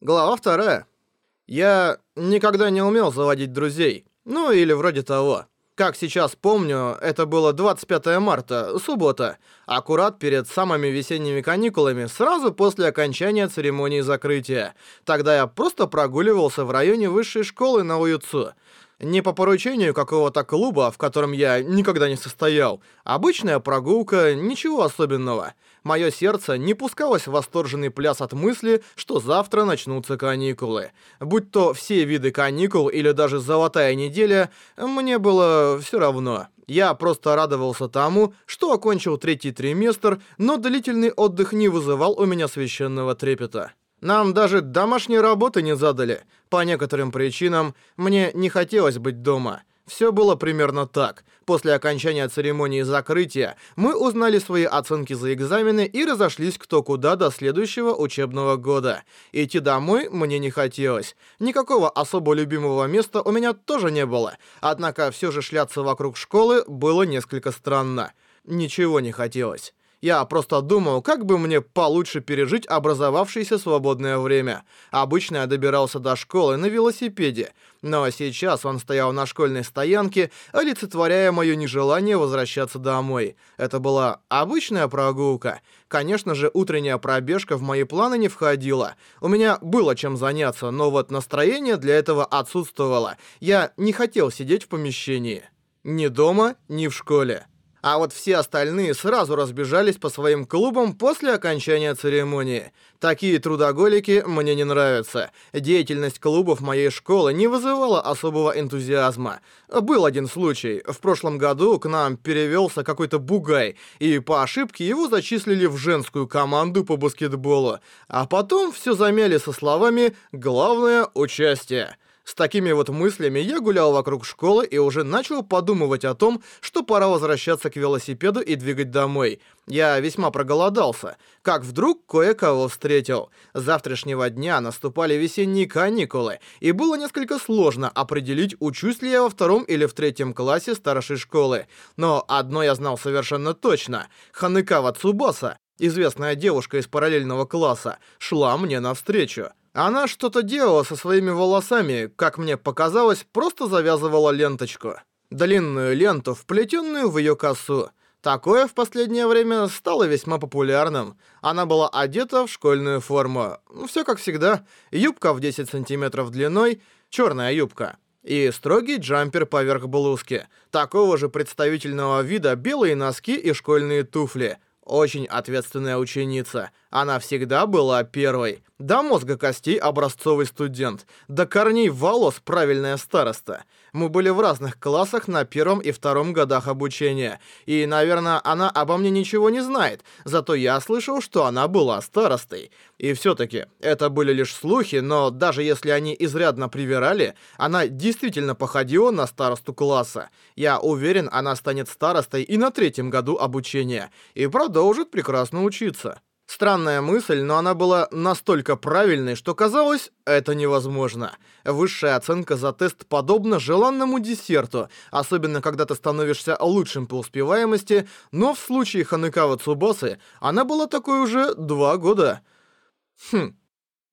Глава вторая. Я никогда не умел заводить друзей. Ну, или вроде того. Как сейчас помню, это было 25 марта, суббота, аккурат перед самыми весенними каникулами, сразу после окончания церемонии закрытия. Тогда я просто прогуливался в районе высшей школы на Уюцу. Не по поручению какого-то клуба, в котором я никогда не состоял. Обычная прогулка, ничего особенного. Мое сердце не пускалось в восторженный пляс от мысли, что завтра начнутся каникулы. Будь то все виды каникул или даже золотая неделя, мне было все равно. Я просто радовался тому, что окончил третий триместр, но длительный отдых не вызывал у меня священного трепета. Нам даже домашней работы не задали. По некоторым причинам мне не хотелось быть дома. Все было примерно так. После окончания церемонии закрытия мы узнали свои оценки за экзамены и разошлись кто куда до следующего учебного года. Идти домой мне не хотелось. Никакого особо любимого места у меня тоже не было. Однако все же шляться вокруг школы было несколько странно. Ничего не хотелось. Я просто думал, как бы мне получше пережить образовавшееся свободное время. Обычно я добирался до школы на велосипеде, но сейчас он стоял на школьной стоянке, олицетворяя мое нежелание возвращаться домой. Это была обычная прогулка. Конечно же, утренняя пробежка в мои планы не входила. У меня было чем заняться, но вот настроение для этого отсутствовало. Я не хотел сидеть в помещении. Ни дома, ни в школе. А вот все остальные сразу разбежались по своим клубам после окончания церемонии. Такие трудоголики мне не нравятся. Деятельность клубов моей школы не вызывала особого энтузиазма. Был один случай. В прошлом году к нам перевелся какой-то бугай, и по ошибке его зачислили в женскую команду по баскетболу. А потом все замяли со словами «Главное — участие». С такими вот мыслями я гулял вокруг школы и уже начал подумывать о том, что пора возвращаться к велосипеду и двигать домой. Я весьма проголодался, как вдруг кое-кого встретил. С завтрашнего дня наступали весенние каникулы, и было несколько сложно определить, учусь ли я во втором или в третьем классе старшей школы. Но одно я знал совершенно точно. Ханекава Цубаса, известная девушка из параллельного класса, шла мне навстречу. Она что-то делала со своими волосами, как мне показалось, просто завязывала ленточку. Длинную ленту, вплетенную в ее косу. Такое в последнее время стало весьма популярным. Она была одета в школьную форму. Все как всегда. Юбка в 10 сантиметров длиной, черная юбка. И строгий джампер поверх блузки. Такого же представительного вида белые носки и школьные туфли. Очень ответственная ученица. Она всегда была первой. До мозга костей образцовый студент. До корней волос правильная староста. Мы были в разных классах на первом и втором годах обучения. И, наверное, она обо мне ничего не знает. Зато я слышал, что она была старостой. И все-таки, это были лишь слухи, но даже если они изрядно привирали, она действительно походила на старосту класса. Я уверен, она станет старостой и на третьем году обучения. И продолжит прекрасно учиться. Странная мысль, но она была настолько правильной, что казалось, это невозможно. Высшая оценка за тест подобна желанному десерту, особенно когда ты становишься лучшим по успеваемости, но в случае Ханекава Цубосы она была такой уже два года. Хм.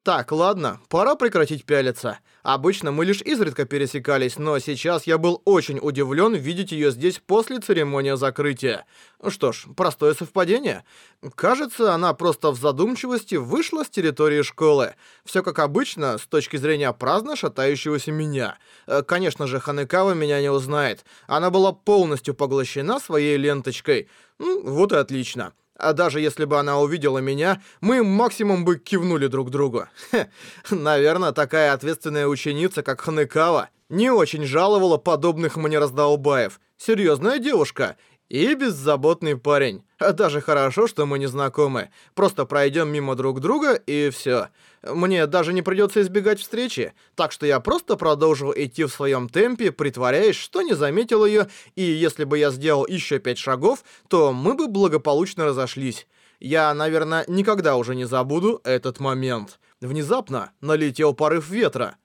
Так, ладно, пора прекратить пялиться. Обычно мы лишь изредка пересекались, но сейчас я был очень удивлен видеть ее здесь после церемонии закрытия. Что ж, простое совпадение. Кажется, она просто в задумчивости вышла с территории школы. Все как обычно, с точки зрения праздно шатающегося меня. Э, конечно же, Ханекава меня не узнает. Она была полностью поглощена своей ленточкой. Вот и отлично. А даже если бы она увидела меня, мы максимум бы кивнули друг другу. Хе, наверное, такая ответственная ученица, как Ханекава, не очень жаловала подобных мне раздолбаев. Серьезная девушка. И беззаботный парень. А даже хорошо, что мы не знакомы. Просто пройдем мимо друг друга и все. Мне даже не придется избегать встречи. Так что я просто продолжил идти в своем темпе, притворяясь, что не заметил ее, и если бы я сделал еще пять шагов, то мы бы благополучно разошлись. Я, наверное, никогда уже не забуду этот момент. Внезапно налетел порыв ветра.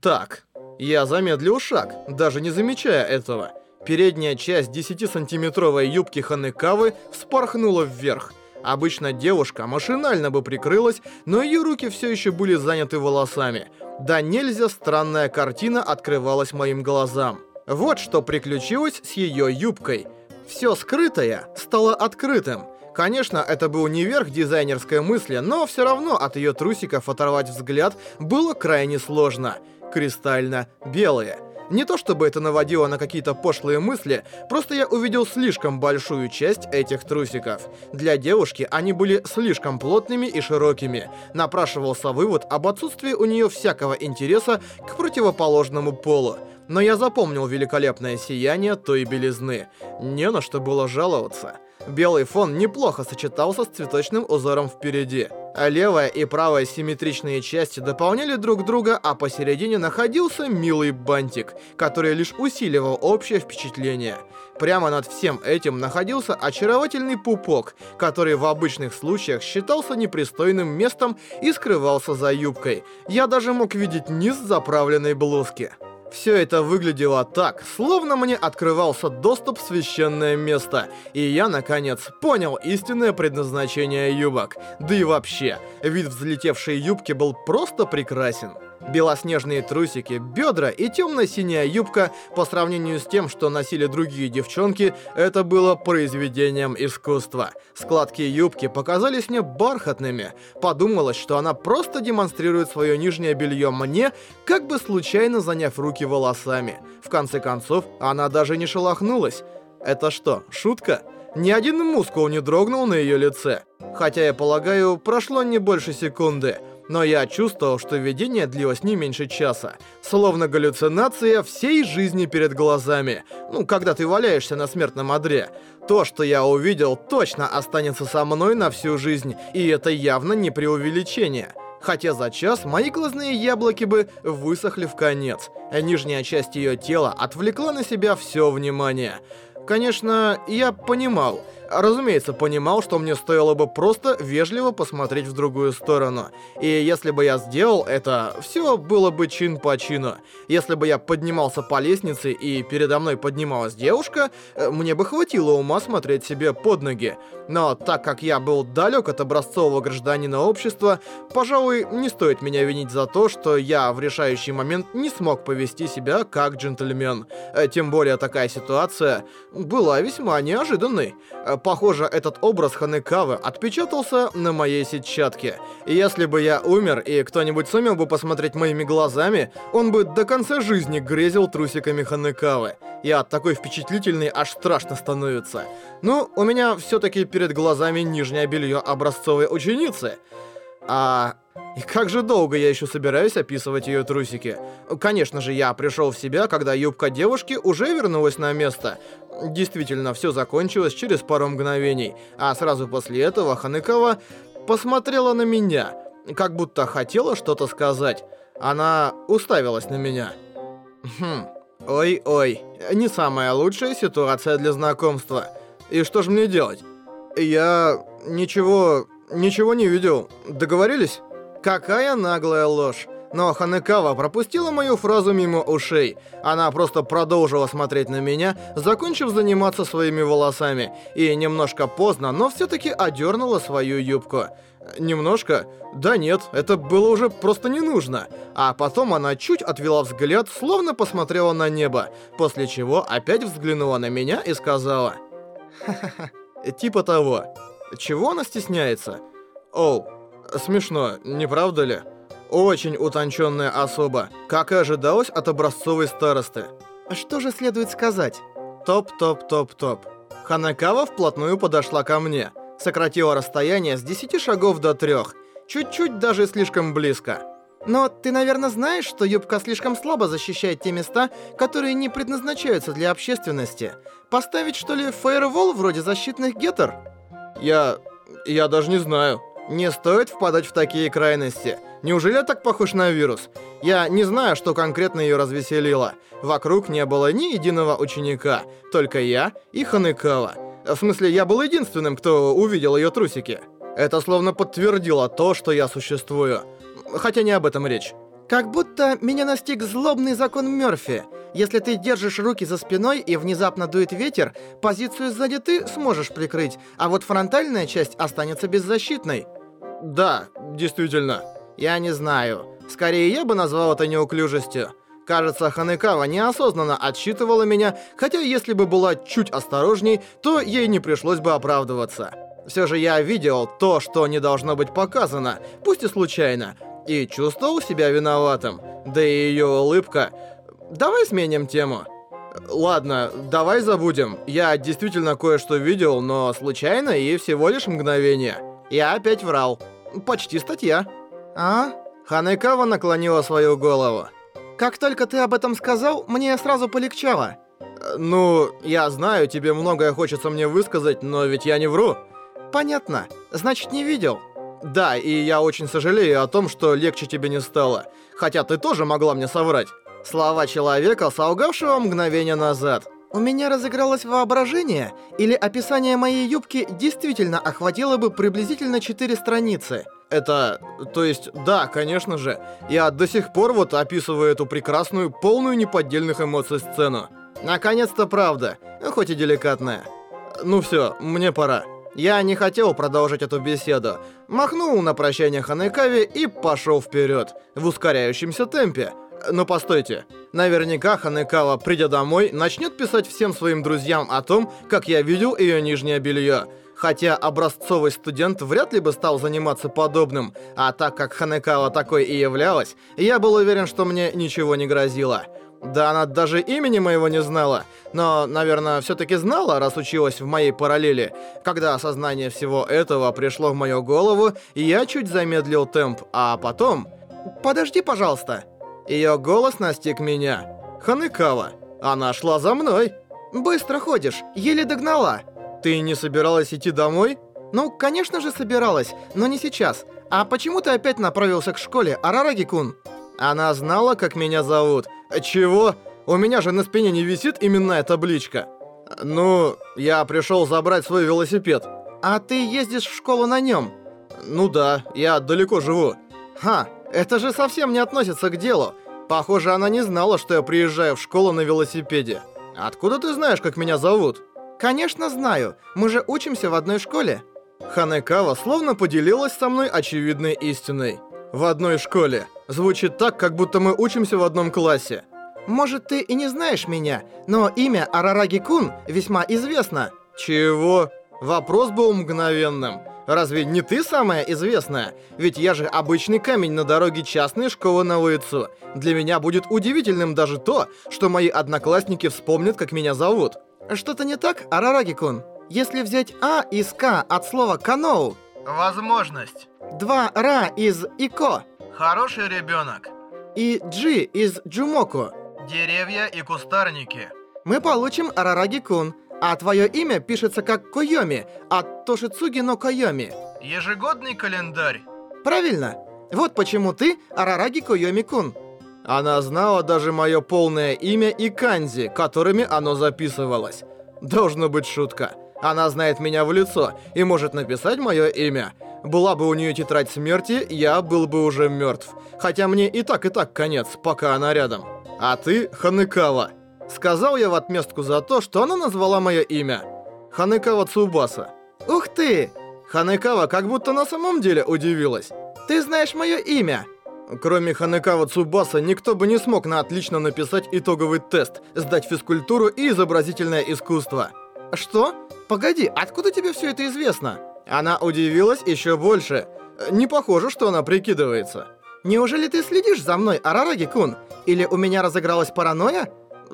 Так, я замедлил шаг, даже не замечая этого. Передняя часть 10-сантиметровой юбки Ханекавы вспорхнула вверх. Обычно девушка машинально бы прикрылась, но ее руки все еще были заняты волосами. Да нельзя странная картина открывалась моим глазам. Вот что приключилось с ее юбкой. Все скрытое стало открытым. Конечно, это был не верх дизайнерской мысли, но все равно от ее трусиков оторвать взгляд было крайне сложно. Кристально белые. Не то чтобы это наводило на какие-то пошлые мысли, просто я увидел слишком большую часть этих трусиков. Для девушки они были слишком плотными и широкими. Напрашивался вывод об отсутствии у нее всякого интереса к противоположному полу. Но я запомнил великолепное сияние той белизны. Не на что было жаловаться. Белый фон неплохо сочетался с цветочным узором впереди. Левая и правая симметричные части дополняли друг друга, а посередине находился милый бантик, который лишь усиливал общее впечатление. Прямо над всем этим находился очаровательный пупок, который в обычных случаях считался непристойным местом и скрывался за юбкой. Я даже мог видеть низ заправленной блузки. Все это выглядело так, словно мне открывался доступ в священное место, и я, наконец, понял истинное предназначение юбок. Да и вообще, вид взлетевшей юбки был просто прекрасен. Белоснежные трусики, бедра и темно-синяя юбка по сравнению с тем, что носили другие девчонки, это было произведением искусства. Складки юбки показались мне бархатными. Подумалось, что она просто демонстрирует свое нижнее белье мне, как бы случайно заняв руки волосами. В конце концов, она даже не шелохнулась. Это что, шутка? Ни один мускул не дрогнул на ее лице. Хотя, я полагаю, прошло не больше секунды но я чувствовал, что видение длилось не меньше часа. Словно галлюцинация всей жизни перед глазами. Ну, когда ты валяешься на смертном одре. То, что я увидел, точно останется со мной на всю жизнь, и это явно не преувеличение. Хотя за час мои глазные яблоки бы высохли в конец. Нижняя часть ее тела отвлекла на себя все внимание. Конечно, я понимал, разумеется, понимал, что мне стоило бы просто вежливо посмотреть в другую сторону. И если бы я сделал это, все было бы чин по чину. Если бы я поднимался по лестнице и передо мной поднималась девушка, э, мне бы хватило ума смотреть себе под ноги. Но так как я был далек от образцового гражданина общества, пожалуй, не стоит меня винить за то, что я в решающий момент не смог повести себя как джентльмен. Э, тем более такая ситуация была весьма неожиданной. Похоже, этот образ Ханекавы отпечатался на моей сетчатке. Если бы я умер, и кто-нибудь сумел бы посмотреть моими глазами, он бы до конца жизни грезил трусиками Ханекавы. Я такой впечатлительный, аж страшно становится. Ну, у меня все-таки перед глазами нижнее белье образцовой ученицы. А... И как же долго я еще собираюсь описывать ее трусики? Конечно же, я пришел в себя, когда юбка девушки уже вернулась на место. Действительно, все закончилось через пару мгновений, а сразу после этого Ханыкова посмотрела на меня, как будто хотела что-то сказать. Она уставилась на меня. Хм, ой-ой, не самая лучшая ситуация для знакомства. И что же мне делать? Я ничего, ничего не видел. Договорились? Какая наглая ложь. Но Ханекава пропустила мою фразу мимо ушей. Она просто продолжила смотреть на меня, закончив заниматься своими волосами. И немножко поздно, но все-таки одернула свою юбку. Немножко? Да нет, это было уже просто не нужно. А потом она чуть отвела взгляд, словно посмотрела на небо, после чего опять взглянула на меня и сказала... Ха-ха-ха, типа того. Чего она стесняется? Оу, смешно, не правда ли? Очень утонченная особа, как и ожидалось от образцовой старосты. Что же следует сказать? Топ-топ-топ-топ. Ханакава вплотную подошла ко мне. Сократила расстояние с 10 шагов до 3. Чуть-чуть даже слишком близко. Но ты, наверное, знаешь, что юбка слишком слабо защищает те места, которые не предназначаются для общественности. Поставить, что ли, фаервол вроде защитных гетер? Я... я даже не знаю. Не стоит впадать в такие крайности. Неужели я так похож на вирус? Я не знаю, что конкретно ее развеселило. Вокруг не было ни единого ученика, только я и Ханекава. В смысле, я был единственным, кто увидел ее трусики. Это словно подтвердило то, что я существую. Хотя не об этом речь. Как будто меня настиг злобный закон Мёрфи. Если ты держишь руки за спиной и внезапно дует ветер, позицию сзади ты сможешь прикрыть, а вот фронтальная часть останется беззащитной. Да, действительно. Я не знаю. Скорее, я бы назвал это неуклюжестью. Кажется, Ханекава неосознанно отсчитывала меня, хотя если бы была чуть осторожней, то ей не пришлось бы оправдываться. Все же я видел то, что не должно быть показано, пусть и случайно, и чувствовал себя виноватым. Да и ее улыбка... Давай сменим тему. Ладно, давай забудем. Я действительно кое-что видел, но случайно и всего лишь мгновение. Я опять врал. Почти статья. А? Ханекава наклонила свою голову. Как только ты об этом сказал, мне сразу полегчало. Ну, я знаю, тебе многое хочется мне высказать, но ведь я не вру. Понятно. Значит, не видел. Да, и я очень сожалею о том, что легче тебе не стало. Хотя ты тоже могла мне соврать. Слова человека, солгавшего мгновение назад. У меня разыгралось воображение, или описание моей юбки действительно охватило бы приблизительно 4 страницы. Это... то есть, да, конечно же. Я до сих пор вот описываю эту прекрасную, полную неподдельных эмоций сцену. Наконец-то правда, хоть и деликатная. Ну все, мне пора. Я не хотел продолжить эту беседу. Махнул на прощание Ханекаве и пошел вперед, в ускоряющемся темпе. Но постойте, наверняка Ханекава, придя домой, начнет писать всем своим друзьям о том, как я видел ее нижнее белье. Хотя образцовый студент вряд ли бы стал заниматься подобным, а так как Ханекава такой и являлась, я был уверен, что мне ничего не грозило. Да она даже имени моего не знала, но, наверное, все-таки знала, раз училась в моей параллели. Когда осознание всего этого пришло в мою голову, я чуть замедлил темп, а потом... «Подожди, пожалуйста!» Ее голос настиг меня. Ханекава. Она шла за мной. «Быстро ходишь, еле догнала». «Ты не собиралась идти домой?» «Ну, конечно же собиралась, но не сейчас. А почему ты опять направился к школе, Арараги-кун?» Она знала, как меня зовут. Чего? У меня же на спине не висит именная табличка. Ну, я пришел забрать свой велосипед. А ты ездишь в школу на нем? Ну да, я далеко живу. Ха, это же совсем не относится к делу. Похоже, она не знала, что я приезжаю в школу на велосипеде. Откуда ты знаешь, как меня зовут? Конечно, знаю. Мы же учимся в одной школе. Ханекава словно поделилась со мной очевидной истиной. В одной школе. Звучит так, как будто мы учимся в одном классе. Может, ты и не знаешь меня, но имя Арараги-кун весьма известно. Чего? Вопрос был мгновенным. Разве не ты самая известная? Ведь я же обычный камень на дороге частной школы на улицу. Для меня будет удивительным даже то, что мои одноклассники вспомнят, как меня зовут. Что-то не так, Арараги-кун? Если взять А из К от слова «каноу», Возможность. два Ра из «ико», Хороший ребенок. и Джи из «джумоку», Деревья и кустарники. мы получим Арараги-кун, а твое имя пишется как Койоми от Тошицуги но Койоми. Ежегодный календарь. Правильно. Вот почему ты Арараги Койоми-кун. Она знала даже мое полное имя и канзи, которыми оно записывалось. Должно быть шутка. Она знает меня в лицо и может написать мое имя. Была бы у нее тетрадь смерти, я был бы уже мертв. Хотя мне и так, и так конец, пока она рядом. А ты Ханекава. Сказал я в отместку за то, что она назвала мое имя. Ханекава Цубаса. Ух ты! Ханекава как будто на самом деле удивилась. Ты знаешь мое имя. Кроме Ханекава Цубаса, никто бы не смог на отлично написать итоговый тест, сдать физкультуру и изобразительное искусство. Что? Погоди, откуда тебе все это известно? Она удивилась еще больше. Не похоже, что она прикидывается. Неужели ты следишь за мной, Арараги-кун? Или у меня разыгралась паранойя?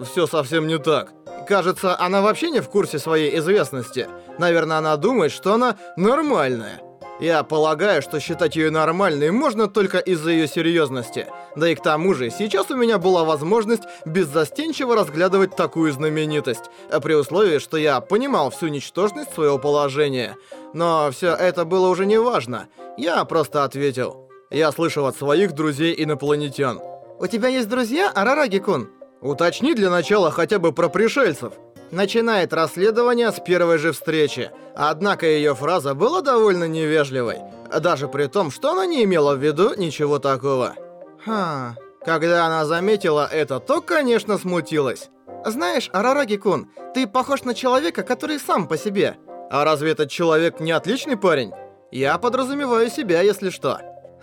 Все совсем не так. Кажется, она вообще не в курсе своей известности. Наверное, она думает, что она нормальная. Я полагаю, что считать ее нормальной можно только из-за ее серьезности. Да и к тому же, сейчас у меня была возможность беззастенчиво разглядывать такую знаменитость, при условии, что я понимал всю ничтожность своего положения. Но все это было уже не важно. Я просто ответил. Я слышал от своих друзей-инопланетян. «У тебя есть друзья, Арараги-кун?» «Уточни для начала хотя бы про пришельцев». Начинает расследование с первой же встречи. Однако ее фраза была довольно невежливой. Даже при том, что она не имела в виду ничего такого. Ха... Когда она заметила это, то, конечно, смутилась. Знаешь, Арараги-кун, ты похож на человека, который сам по себе. А разве этот человек не отличный парень? Я подразумеваю себя, если что.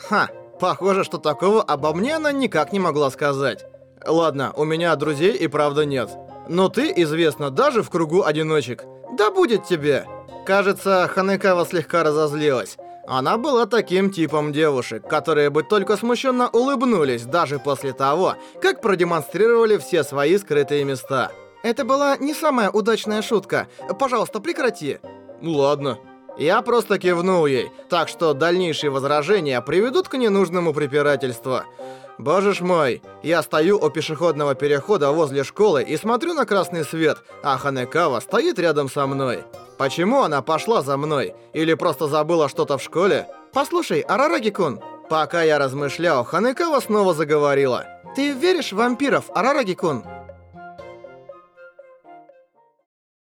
Ха, похоже, что такого обо мне она никак не могла сказать. Ладно, у меня друзей и правда нет. Но ты известна даже в кругу одиночек. Да будет тебе. Кажется, Ханекава слегка разозлилась. Она была таким типом девушек, которые бы только смущенно улыбнулись даже после того, как продемонстрировали все свои скрытые места. Это была не самая удачная шутка. Пожалуйста, прекрати. Ладно. Я просто кивнул ей, так что дальнейшие возражения приведут к ненужному препирательству. Боже ж мой, я стою у пешеходного перехода возле школы и смотрю на красный свет, а Ханекава стоит рядом со мной. Почему она пошла за мной? Или просто забыла что-то в школе? Послушай, Арараги-кун. Пока я размышлял, Ханекава снова заговорила. Ты веришь в вампиров, Арараги-кун?